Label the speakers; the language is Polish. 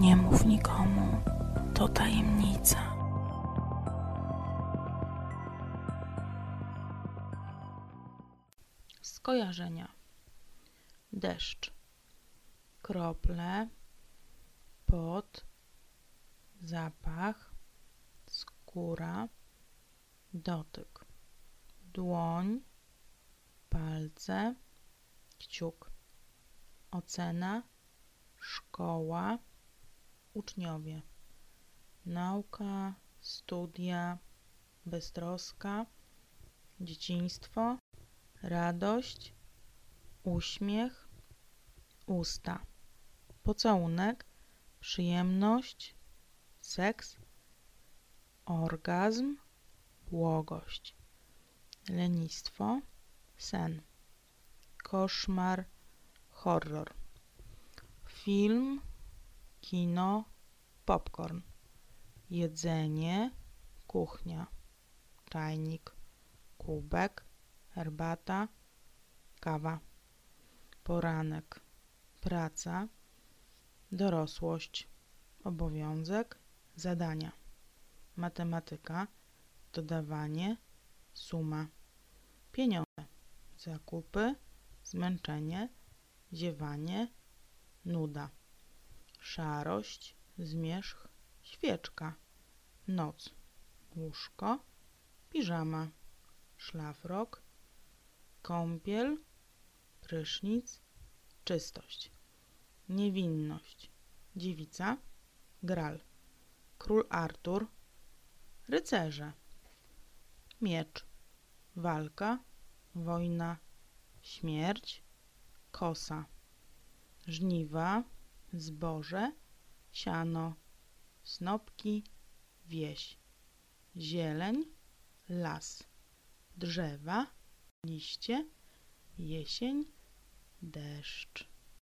Speaker 1: Nie mów nikomu, to tajemnica. Skojarzenia: deszcz, krople, pot, zapach, skóra, dotyk, dłoń, palce, kciuk, ocena, szkoła, uczniowie, nauka, studia, beztroska, dzieciństwo, radość, uśmiech, usta, pocałunek, przyjemność, seks, orgazm, błogość, lenistwo, sen, koszmar, horror, film, kino, popcorn, jedzenie, kuchnia, czajnik, kubek, herbata, kawa, poranek, praca, dorosłość, obowiązek, zadania, matematyka, dodawanie, suma, pieniądze, zakupy, zmęczenie, ziewanie, nuda, szarość, zmierzch, świeczka, noc, łóżko, piżama, szlafrok, kąpiel, prysznic, czystość, niewinność, dziewica, gral, król Artur, rycerze, miecz, walka, wojna, śmierć, kosa, żniwa, zboże, siano, snopki, wieś, zieleń, las, drzewa, liście, jesień, deszcz.